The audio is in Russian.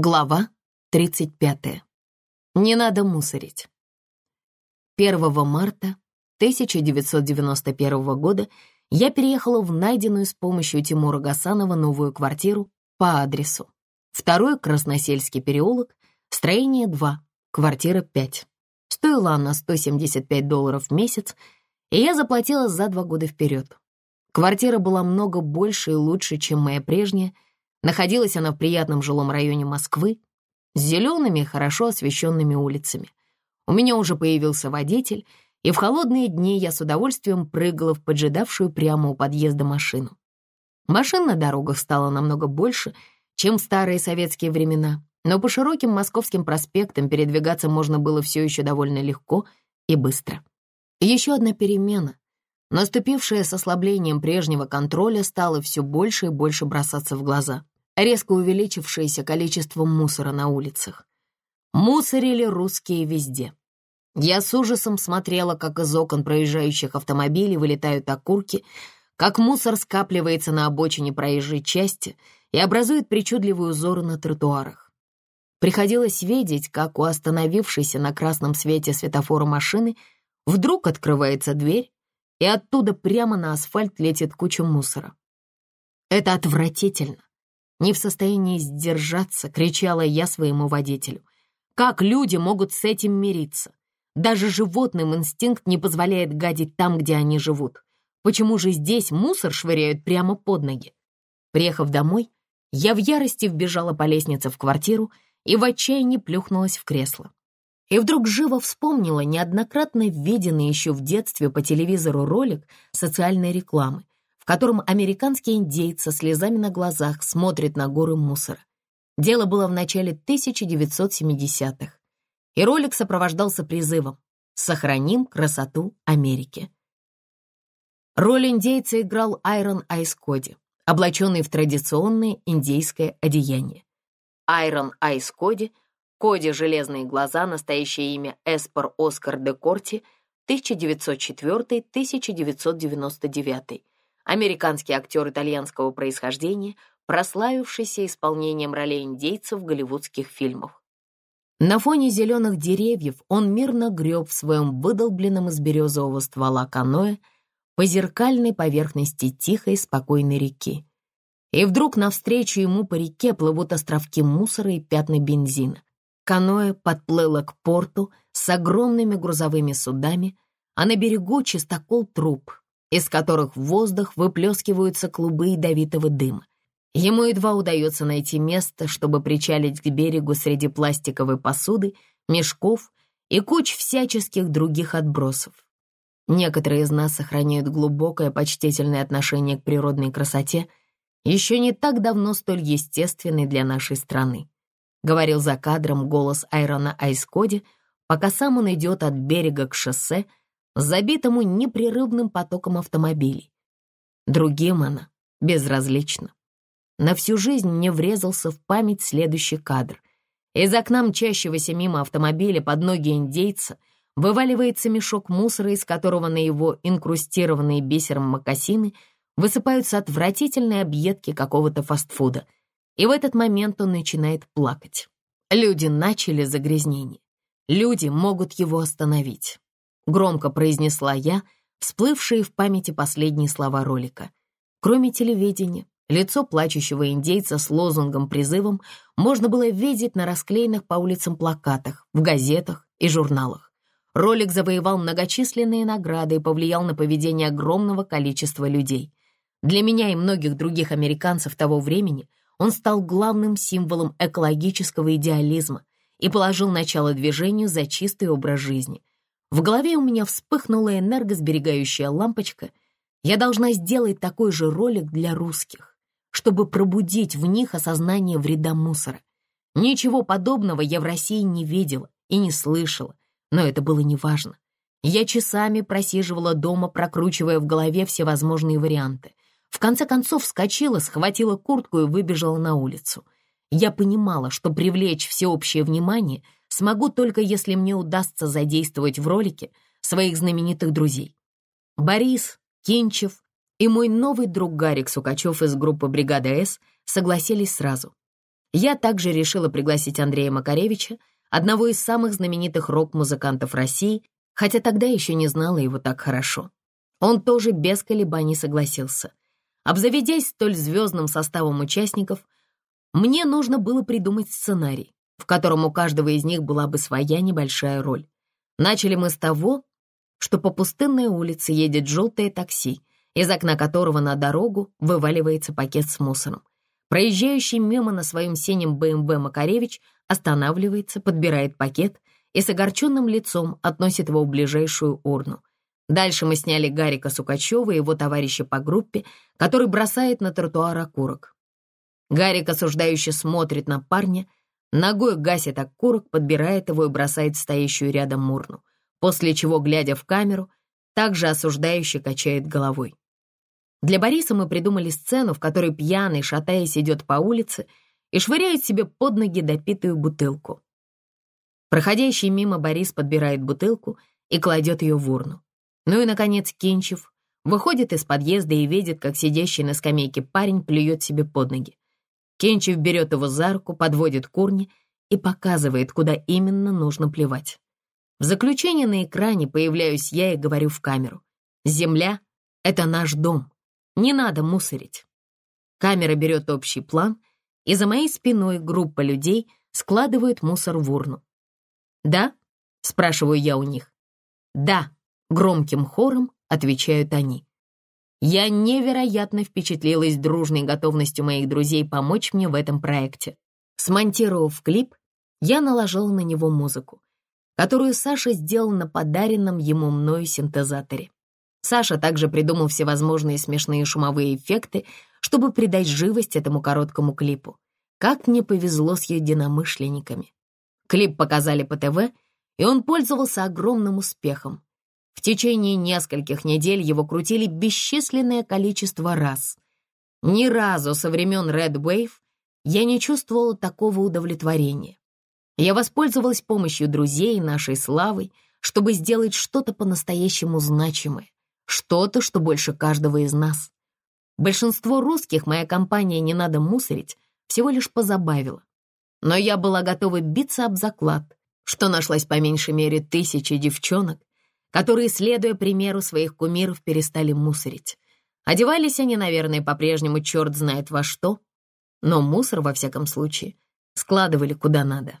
Глава 35. Не надо мусорить. 1 марта 1991 года я переехала в найденную с помощью Тимура Гасанова новую квартиру по адресу. Второй Красносельский переулок, строение 2, квартира 5. Стоила она 175 долларов в месяц, и я заплатила за два года вперед. Квартира была много больше и лучше, чем моя прежняя, Находилась она в приятном жилом районе Москвы с зелеными, хорошо освещенными улицами. У меня уже появился водитель, и в холодные дни я с удовольствием прыгала в поджидавшую прямо у подъезда машину. Машин на дорогах стало намного больше, чем в старые советские времена, но по широким московским проспектам передвигаться можно было все еще довольно легко и быстро. Еще одна перемена, наступившая с ослаблением прежнего контроля, стала все больше и больше бросаться в глаза резко увеличившееся количество мусора на улицах. Мусорили русские везде. Я с ужасом смотрела, как из окон проезжающих автомобилей вылетают окурки, как мусор скапливается на обочине проезжей части и образует причудливые узоры на тротуарах. Приходилось видеть, как у остановившейся на красном свете светофора машины вдруг открывается дверь, и оттуда прямо на асфальт летит куча мусора. Это отвратительно. Не в состоянии сдержаться, кричала я своему водителю. Как люди могут с этим мириться? Даже животным инстинкт не позволяет гадить там, где они живут. Почему же здесь мусор швыряют прямо под ноги? Приехав домой, я в ярости вбежала по лестнице в квартиру и в отчаянии плюхнулась в кресло. И вдруг живо вспомнила неоднократно виденный еще в детстве по телевизору ролик социальной рекламы, котором американский индейец со слезами на глазах смотрит на горы мусора. Дело было в начале 1970-х, и ролик сопровождался призывом «Сохраним красоту Америки». Роль индейца играл Айрон Айс Коди, облаченный в традиционное индейское одеяние. Айрон Айс Коди, Коди «Железные глаза», настоящее имя Эспор Оскар де Корти, 1904-1999 американский актер итальянского происхождения, прославившийся исполнением ролей индейцев в голливудских фильмах. На фоне зеленых деревьев он мирно греб в своем выдолбленном из березового ствола каноэ по зеркальной поверхности тихой спокойной реки. И вдруг навстречу ему по реке плывут островки мусора и пятна бензина. Каноэ подплыло к порту с огромными грузовыми судами, а на берегу чистокол труп, из которых в воздух выплескиваются клубы ядовитого дыма. Ему едва удается найти место, чтобы причалить к берегу среди пластиковой посуды, мешков и куч всяческих других отбросов. Некоторые из нас сохраняют глубокое почтительное отношение к природной красоте, еще не так давно столь естественной для нашей страны. Говорил за кадром голос Айрона Айскоди, пока сам он идет от берега к шоссе, забитому непрерывным потоком автомобилей. Другим она безразлична. На всю жизнь мне врезался в память следующий кадр. Из окна мчащегося мимо автомобиля под ноги индейца вываливается мешок мусора, из которого на его инкрустированные бисером мокасины высыпаются отвратительные объедки какого-то фастфуда. И в этот момент он начинает плакать. Люди начали загрязнение. Люди могут его остановить. Громко произнесла я, всплывшие в памяти последние слова ролика. Кроме телевидения, лицо плачущего индейца с лозунгом-призывом можно было видеть на расклеенных по улицам плакатах, в газетах и журналах. Ролик завоевал многочисленные награды и повлиял на поведение огромного количества людей. Для меня и многих других американцев того времени он стал главным символом экологического идеализма и положил начало движению за чистый образ жизни, в голове у меня вспыхнула энергосберегающая лампочка. Я должна сделать такой же ролик для русских, чтобы пробудить в них осознание вреда мусора. Ничего подобного я в России не видела и не слышала, но это было неважно. Я часами просиживала дома, прокручивая в голове всевозможные варианты. В конце концов вскочила, схватила куртку и выбежала на улицу. Я понимала, что привлечь всеобщее внимание — смогу только если мне удастся задействовать в ролике своих знаменитых друзей. Борис, Кинчев и мой новый друг Гарик Сукачев из группы «Бригада С» согласились сразу. Я также решила пригласить Андрея Макаревича, одного из самых знаменитых рок-музыкантов России, хотя тогда еще не знала его так хорошо. Он тоже без колебаний согласился. Обзаведясь столь звездным составом участников, мне нужно было придумать сценарий, в котором у каждого из них была бы своя небольшая роль. Начали мы с того, что по пустынной улице едет желтое такси, из окна которого на дорогу вываливается пакет с мусором. Проезжающий мимо на своем синем БМВ Макаревич останавливается, подбирает пакет и с огорченным лицом относит его в ближайшую урну. Дальше мы сняли Гарика Сукачева и его товарища по группе, который бросает на тротуар окурок. Гарик осуждающе смотрит на парня, ногой гасит окурок, подбирает его и бросает стоящую рядом урну, после чего, глядя в камеру, также осуждающе качает головой. Для Бориса мы придумали сцену, в которой пьяный, шатаясь, идет по улице и швыряет себе под ноги допитую бутылку. Проходящий мимо Борис подбирает бутылку и кладет ее в урну. Ну и, наконец, Кинчев выходит из подъезда и видит, как сидящий на скамейке парень плюет себе под ноги. Кинчев берет его за руку, подводит к урне и показывает, куда именно нужно плевать. В заключение на экране появляюсь я и говорю в камеру. «Земля — это наш дом. Не надо мусорить. Камера берет общий план, и за моей спиной группа людей складывает мусор в урну. «Да?» — спрашиваю я у них. «Да», — громким хором отвечают они. Я невероятно впечатлилась дружной готовностью моих друзей помочь мне в этом проекте. Смонтировав клип, я наложила на него музыку, которую Саша сделал на подаренном ему мною синтезаторе. Саша также придумал всевозможные смешные шумовые эффекты, чтобы придать живость этому короткому клипу. Как мне повезло с единомышленниками. Клип показали по ТВ, и он пользовался огромным успехом. В течение нескольких недель его крутили бесчисленное количество раз. Ни разу со времен Red Wave я не чувствовала такого удовлетворения. Я воспользовалась помощью друзей и нашей славой, чтобы сделать что-то по-настоящему значимое. Что-то, что больше каждого из нас. Большинство русских моя компания «Не надо мусорить» всего лишь позабавила. Но я была готова биться об заклад, что нашлась по меньшей мере тысячи девчонок, которые, следуя примеру своих кумиров, перестали мусорить. Одевались они, наверное, по-прежнему черт знает во что, но мусор, во всяком случае, складывали куда надо.